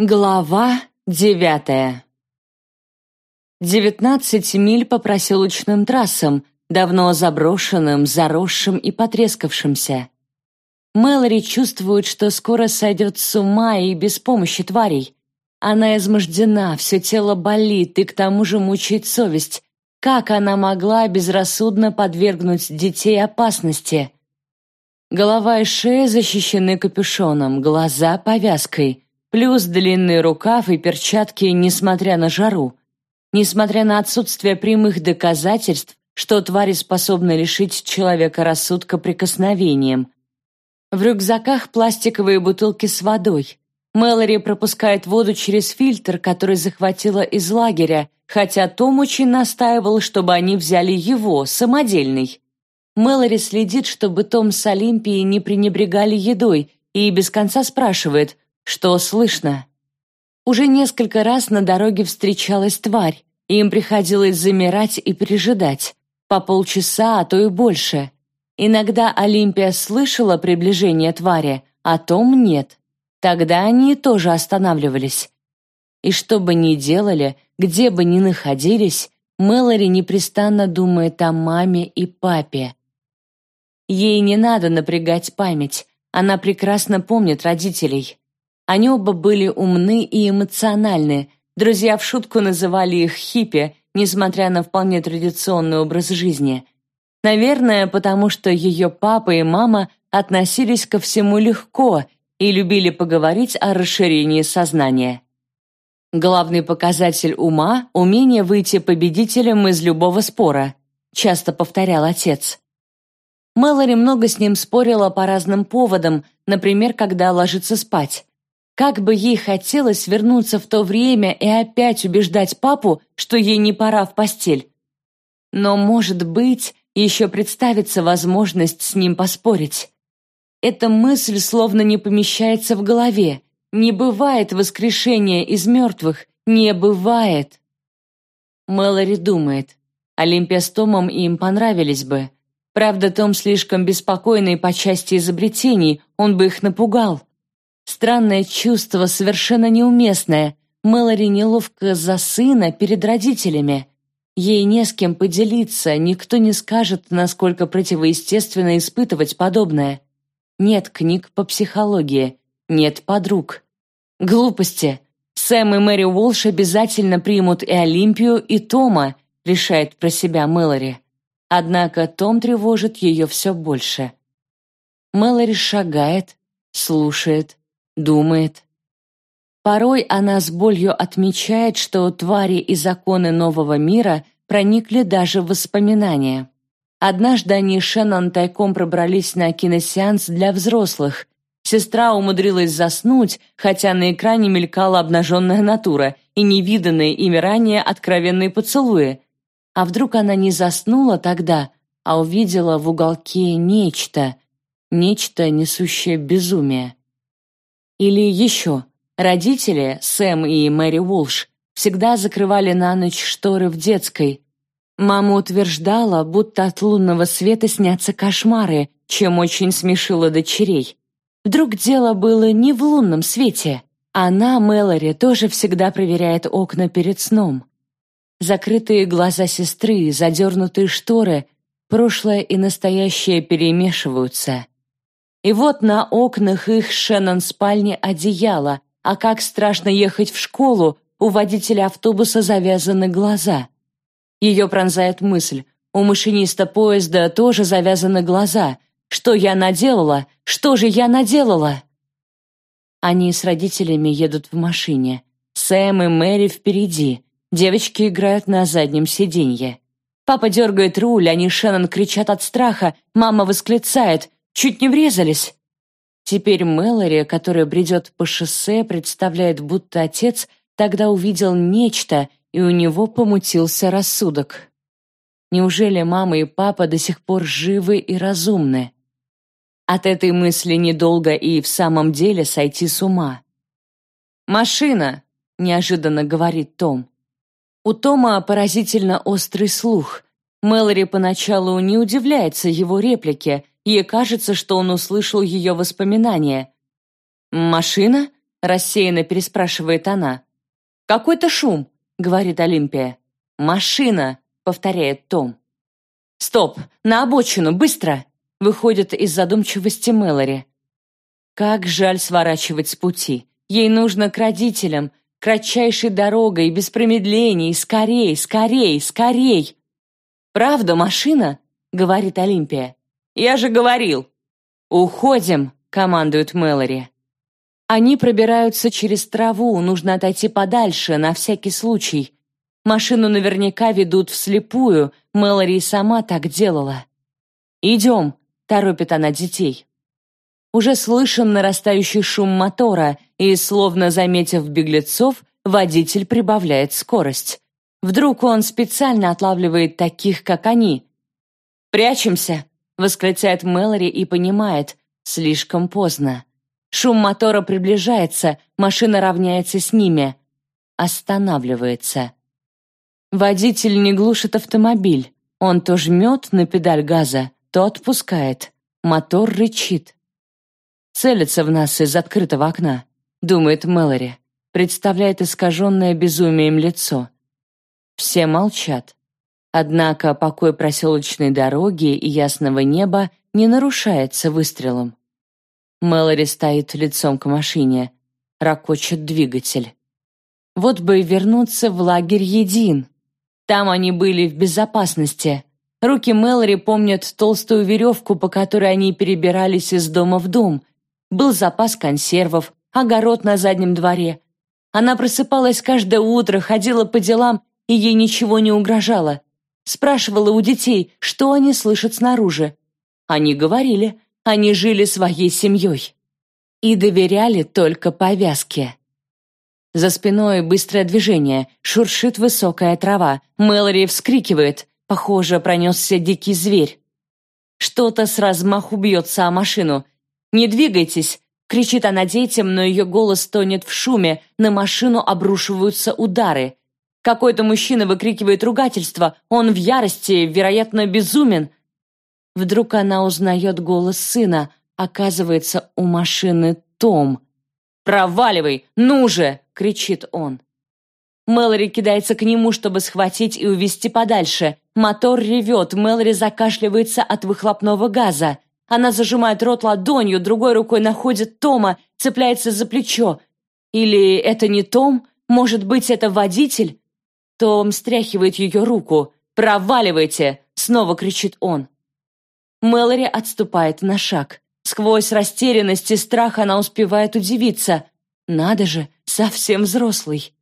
Глава девятая Девятнадцать миль по проселочным трассам, давно заброшенным, заросшим и потрескавшимся. Мэлори чувствует, что скоро сойдет с ума и без помощи тварей. Она измождена, все тело болит и к тому же мучает совесть. Как она могла безрассудно подвергнуть детей опасности? Голова и шея защищены капюшоном, глаза — повязкой — Плюс длинный рукав и перчатки, несмотря на жару. Несмотря на отсутствие прямых доказательств, что твари способны лишить человека рассудка прикосновением. В рюкзаках пластиковые бутылки с водой. Мэлори пропускает воду через фильтр, который захватила из лагеря, хотя Том очень настаивал, чтобы они взяли его, самодельный. Мэлори следит, чтобы Том с Олимпией не пренебрегали едой, и без конца спрашивает, что слышно? Уже несколько раз на дороге встречалась тварь, и им приходилось замирать и пережидать. По полчаса, а то и больше. Иногда Олимпия слышала приближение твари, а Том нет. Тогда они тоже останавливались. И что бы ни делали, где бы ни находились, Мэлори непрестанно думает о маме и папе. Ей не надо напрягать память, она прекрасно помнит родителей. Они оба были умны и эмоциональны. Друзья в шутку называли их хиппи, несмотря на вполне традиционный образ жизни. Наверное, потому что ее папа и мама относились ко всему легко и любили поговорить о расширении сознания. Главный показатель ума – умение выйти победителем из любого спора, часто повторял отец. Мэлори много с ним спорила по разным поводам, например, когда ложится спать. Как бы ей хотелось вернуться в то время и опять убеждать папу, что ей не пора в постель. Но, может быть, еще представится возможность с ним поспорить. Эта мысль словно не помещается в голове. Не бывает воскрешения из мертвых. Не бывает. Мэлори думает. Олимпия с Томом им понравились бы. Правда, Том слишком беспокойный по части изобретений, он бы их напугал. Странное чувство, совершенно неуместное. Мэлори неловко за сына перед родителями. Ей не с кем поделиться, никто не скажет, насколько противоестественно испытывать подобное. Нет книг по психологии, нет подруг. Глупости. Сэм и Мэри Уолш обязательно примут и Олимпию, и Тома, решает про себя Мэлори. Однако Том тревожит ее все больше. Мэлори шагает, слушает, думает. Порой она с болью отмечает, что твари и законы нового мира проникли даже в воспоминания. Однажды они с Шеннон тайком пробрались на киносеанс для взрослых. Сестра умудрилась заснуть, хотя на экране мелькала обнаженная натура и невиданные ими ранее откровенные поцелуи. А вдруг она не заснула тогда, а увидела в уголке нечто, нечто, несущее безумие. Или еще, родители, Сэм и Мэри Уолш, всегда закрывали на ночь шторы в детской. Мама утверждала, будто от лунного света снятся кошмары, чем очень смешила дочерей. Вдруг дело было не в лунном свете. Она, Мэлори, тоже всегда проверяет окна перед сном. Закрытые глаза сестры, задернутые шторы, прошлое и настоящее перемешиваются. И вот на окнах их Шеннон спальни одеяло, а как страшно ехать в школу, у водителя автобуса завязаны глаза. Ее пронзает мысль, у машиниста поезда тоже завязаны глаза. Что я наделала? Что же я наделала? Они с родителями едут в машине. Сэм и Мэри впереди. Девочки играют на заднем сиденье. Папа дергает руль, они Шеннон кричат от страха, мама восклицает Чуть не врезались. Теперь Мэлори, которая бредет по шоссе, представляет, будто отец тогда увидел нечто, и у него помутился рассудок. Неужели мама и папа до сих пор живы и разумны? От этой мысли недолго и в самом деле сойти с ума. «Машина!» — неожиданно говорит Том. У Тома поразительно острый слух. Мэлори поначалу не удивляется его реплике, Ей кажется, что он услышал ее воспоминания. «Машина?» — рассеянно переспрашивает она. «Какой-то шум», — говорит Олимпия. «Машина», — повторяет Том. «Стоп! На обочину! Быстро!» — выходит из задумчивости Мэлори. Как жаль сворачивать с пути. Ей нужно к родителям, кратчайшей дорогой, без промедлений, скорей, скорей, скорей. «Правда, машина?» — говорит Олимпия. «Я же говорил!» «Уходим!» — командует Мэлори. Они пробираются через траву, нужно отойти подальше, на всякий случай. Машину наверняка ведут вслепую, Мэлори сама так делала. «Идем!» — торопит она детей. Уже слышен нарастающий шум мотора, и, словно заметив беглецов, водитель прибавляет скорость. Вдруг он специально отлавливает таких, как они. «Прячемся!» — восклицает Мэлори и понимает. Слишком поздно. Шум мотора приближается, машина равняется с ними. Останавливается. Водитель не глушит автомобиль. Он то жмет на педаль газа, то отпускает. Мотор рычит. Целится в нас из открытого окна, думает Мэлори. Представляет искаженное безумием лицо. Все молчат. Однако покой проселочной дороги и ясного неба не нарушается выстрелом. Мэлори стоит лицом к машине. Рокочет двигатель. Вот бы вернуться в лагерь един. Там они были в безопасности. Руки Мэлори помнят толстую веревку, по которой они перебирались из дома в дом. Был запас консервов, огород на заднем дворе. Она просыпалась каждое утро, ходила по делам, и ей ничего не угрожало. Спрашивала у детей, что они слышат снаружи. Они говорили, они жили своей семьей. И доверяли только повязке. За спиной быстрое движение, шуршит высокая трава. Мэлори вскрикивает. Похоже, пронесся дикий зверь. Что-то с размаху бьется о машину. «Не двигайтесь!» — кричит она детям, но ее голос тонет в шуме, на машину обрушиваются удары. Какой-то мужчина выкрикивает ругательство, он в ярости, вероятно, безумен. Вдруг она узнает голос сына, оказывается, у машины Том. «Проваливай! Ну же!» — кричит он. Мэлори кидается к нему, чтобы схватить и увести подальше. Мотор ревет, Мэлори закашливается от выхлопного газа. Она зажимает рот ладонью, другой рукой находит Тома, цепляется за плечо. Или это не Том? Может быть, это водитель? Том стряхивает ее руку. «Проваливайте!» — снова кричит он. Мэлори отступает на шаг. Сквозь растерянность и страх она успевает удивиться. Надо же, совсем взрослый.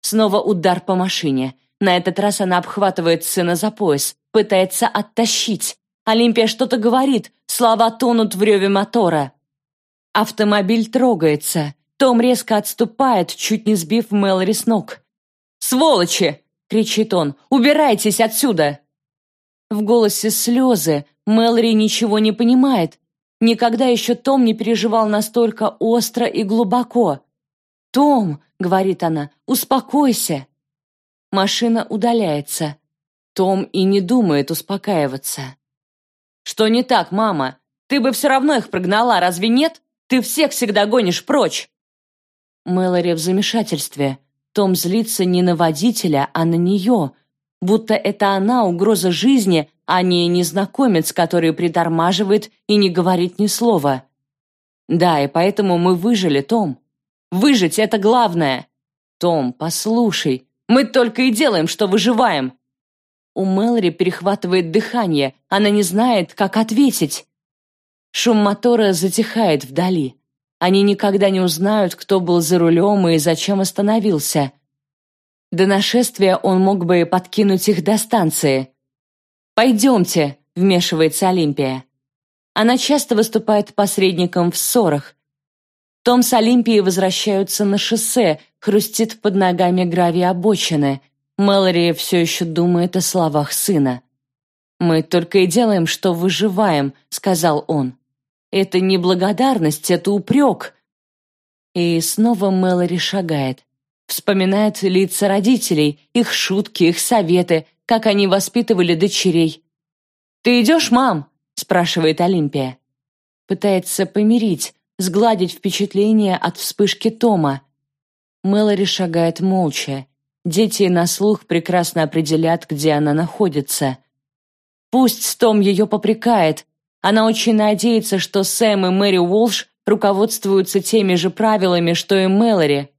Снова удар по машине. На этот раз она обхватывает сына за пояс, пытается оттащить. Олимпия что-то говорит, слова тонут в реве мотора. Автомобиль трогается. Том резко отступает, чуть не сбив Мэлори с ног. «Сволочи!» — кричит он. «Убирайтесь отсюда!» В голосе слезы, Мэлори ничего не понимает. Никогда еще Том не переживал настолько остро и глубоко. «Том», — говорит она, — «успокойся». Машина удаляется. Том и не думает успокаиваться. «Что не так, мама? Ты бы все равно их прогнала, разве нет? Ты всех всегда гонишь прочь!» Мэлори в замешательстве. Том злится не на водителя, а на нее — будто это она угроза жизни, а не незнакомец, который притормаживает и не говорит ни слова. Да, и поэтому мы выжили, Том. Выжить — это главное. Том, послушай, мы только и делаем, что выживаем. У Мэлори перехватывает дыхание, она не знает, как ответить. Шум мотора затихает вдали. Они никогда не узнают, кто был за рулем и зачем остановился. До нашествия он мог бы подкинуть их до станции. «Пойдемте», — вмешивается Олимпия. Она часто выступает посредником в ссорах. Том с Олимпией возвращаются на шоссе, хрустит под ногами гравий обочины. Мэлори все еще думает о словах сына. «Мы только и делаем, что выживаем», — сказал он. «Это не благодарность, это упрек». И снова Мэлори шагает. Вспоминает лица родителей, их шутки, их советы, как они воспитывали дочерей. «Ты идешь, мам?» – спрашивает Олимпия. Пытается помирить, сгладить впечатление от вспышки Тома. Мэлори шагает молча. Дети на слух прекрасно определят, где она находится. Пусть Том ее попрекает. Она очень надеется, что Сэм и Мэри Уолш руководствуются теми же правилами, что и Мэлори.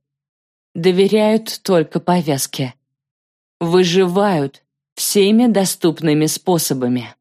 Доверяют только повязке. Выживают всеми доступными способами.